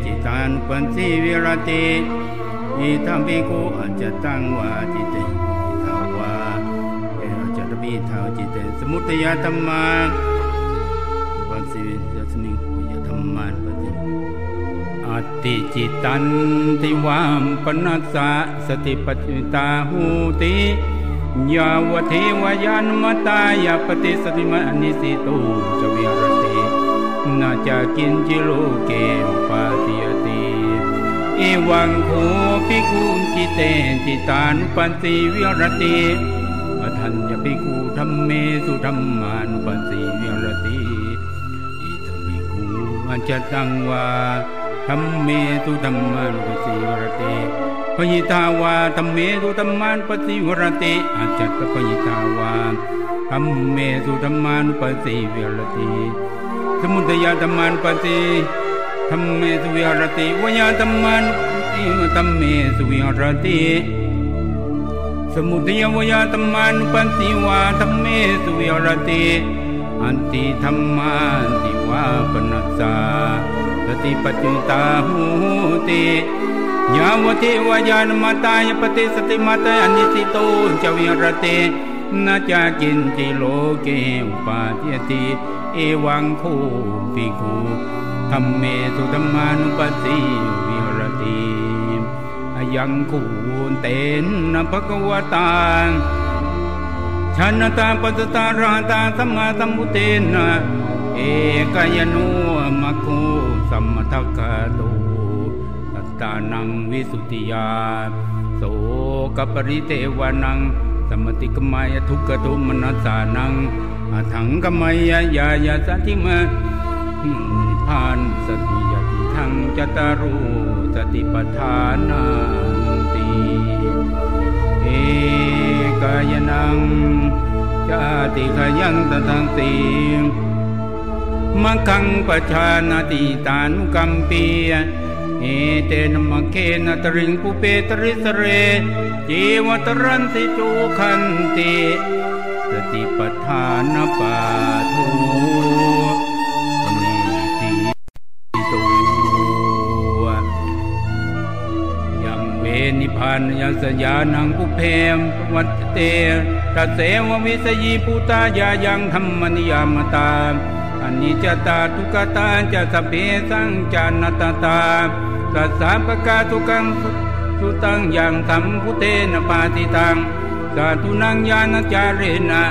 จิตานุปันสีวิรติอิทัมปิกูอัจจตังวาจิเตอิทาวาเอราจัตปิทาวจิเตสมุตยธรรมา อติจิตันติวามปนัสสะสติปัจจิตาหูติยาวเทวายานมตายาปฏิสติมานิสิตุจวิรตินาจะกินจิโลเกปาติยติเอวังโคภิกขุจิเตจิตานุปันติวิรติอทัญญภิกขุธรรมเมสุธรรมานุปันติวิรติ จจตังวาธรรมเมสุธรรมานปันติวรติปยิตาวาธรรมเมสุธรรมานปฏิวรติอาจัตปยิตาวาธรรมเมสุธรรมานุปฏิวิรติสมุทัยธรรมานปฏิธรรมเมสุวิหรติวยาธรรมานติธรรมเมสุวิหรติสมุทัยวยาธรรมานุปฏิวาธรรมเมสุวิหรติอันติธรรมาติ วาปนัสสาสติปัจจุตาหูติยาวเทวายานมาตายปฏิสติมาตานิสิโตจวิรเตนาจากินจิโลเกอุปาทิยติเอวังโคปิคูธรรมเมสุธรรมานุปัสสิวิรติยังคูนเตนนภกวตาชนตาปัสตาราตาสัมมาสัมพุเตนะ เอกยโนมะโคสัมมทักขะโตตานังวิสุติยา โสกปริเทวานังสมติกมายทุกขทุมนัสสานังอถังกมายยายาสัติมาพานสติยติทังจตารุสติปทานันติเอกายนังจาติขยังตทังติ มังคังปชานาติตานุกัมปีเอเตนมะเคนตริงปุเปตริสเรจีวตรันติจูคันติสติปทานปาทูนิติตูยังเวนิพานยังสยานังปุเพมวัตเตตเสววิสยีปุตายายังธรรมนิยามตา อันิจจตาทุกตาจะสเพสังจานตตาสัสสะปะกาตุกังสุตังยังสัมพุเตนปาติตังสาธุนังญาณจาเรนะ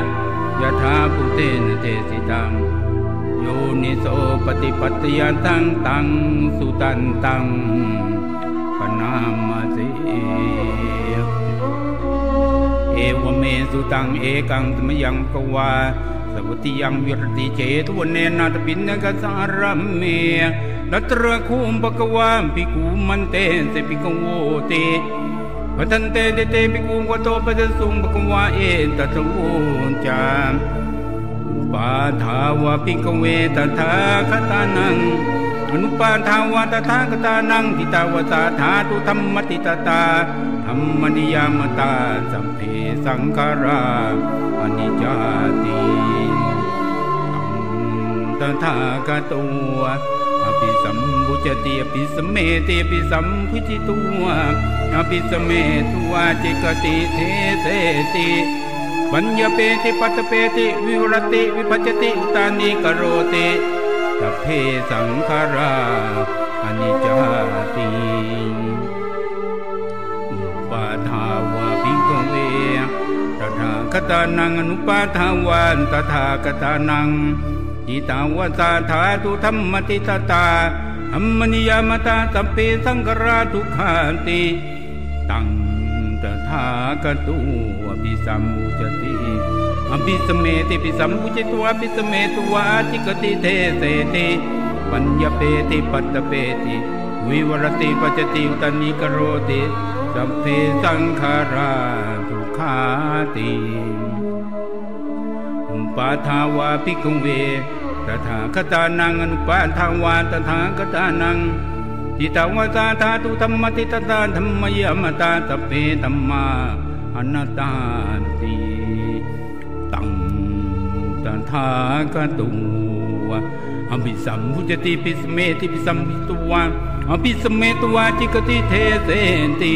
ยะถาพุเตนเทสิตังโยนิโสปฏิปัติยันตังตังสุตันตังปนามาสิเอวเมสุตังเอกังสมยังกวา วัติยังวิรติเจตุวเนนาตปินกสารเมนัตระคุมปะกวามปิกูมันเตเสปิกโวเตพัทันเตเตเตปิกูวโตปัสสุงปะกวาเอตัสวุจามปาทาวะปิกเวตถาคตานังอนุปาทาวะตถาคตานังทิตาวสาธาตุธรรมติตตา รรมนิยามตาสัมเพสังขาราอนิจจติตถาคตัวอภิสัมบุจติอภิสเมติอภิสัมพุจิตัวอภิสเมตัวจิกติเทเสติปัญญเปติปัตเปติวิวรติวิปัจติอุตานิกโรติสัพเพสังขาราอนิจจติ คตานังอนุปาทาวันตถาคตานังจิตาวสาธาตุธรรมติตตาธรรมนิยามตาสัพเพสังกราทุขันติตังตถาคตุอภิสัมมุจติอภิสเมติปิสัมมุจตุอภิสเมตุวาจิกติเทเสติปัญญเปติปัตตเปติวิวรติปัจติอุตนิกโรติสัพเพสังขารา ขาติปาทาวาภิกขเวตถาคตานังอนุปาทาวาตถาคตานังทิตาวสาธาตุธรรมติตตาธรรมยมตาตเปธรรมาอนัตตาติตังตสันทากตุวอภิสัมพุจติปิสเมติปิสัมปิตวาอภิสเมตวาจิกติเทเสติ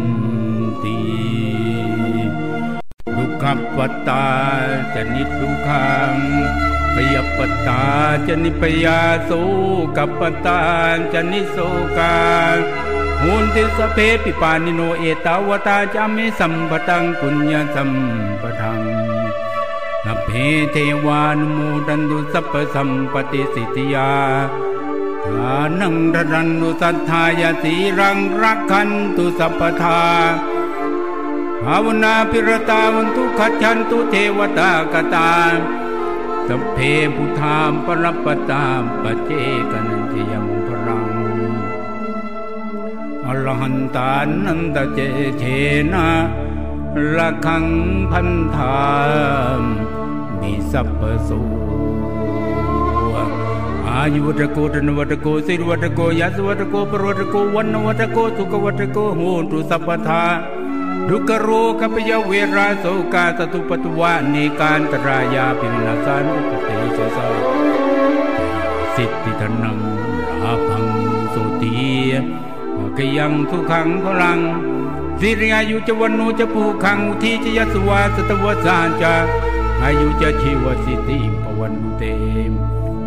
ดุขปตาจะนิทุขังพยปตาจะนิปยาโสกัปตาจะนิโสกาหุนติสเพปิปานิโนเอตาวตาจามิสัมปตังปุญญสัมปทังนัเพเทวานุโมดันตุสัพสัมปติสิทธิยาทานังรันตุสัทธายาสีรังรักขันตุสัพพทา ภาวนาพิรตาวันทุขัจันตุเทวตากตาสัพเพพุทธามปรปตามปเจกันันติยมพรังอรหันตานันตเจเทนะละคังพันธามมีสัพพสูอายุวัตโกธนวัตโกสิรวัตโกยัสวัตโกปรวัตโกวันวัตโกสุขวัตโกโหตุสัพพทา ดุกโรกัปยเวราโสกาตตุปตุวานิการตรายาปินาสานุปตชะสาสิทธิธนังราพังโสตีกยังทุขังพลังสิริอายุจวันโนจะผูขังอุทิจะยัสวาสตวสานจาอายุจะชีวสิทธิปวันเตม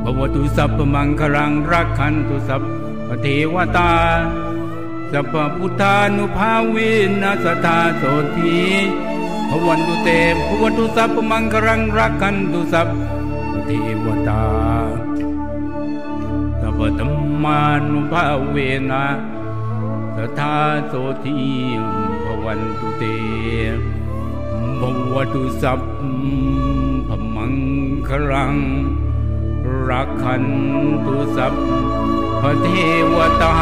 ภวตุสัพพมังคลังรักขันตุสัพพเทวตา สัพพุทธานุภาเวนัสตาโสทีภวันตุเตภวตุสัพพมังคลังรักขันตุสัพพเทวตาสัพธรรมานุภาเวนะสทาโสทีภวันตุเตภวตุสัพพมังคลังรักขันตุสัพพเทวตา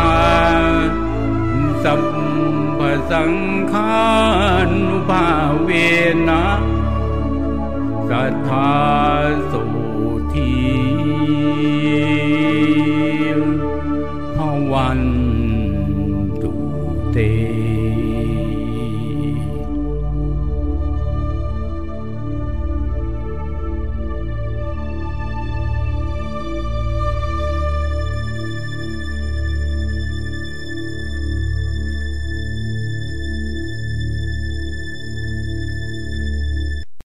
สัพปสังขานุภาเวนะสัทธาสุที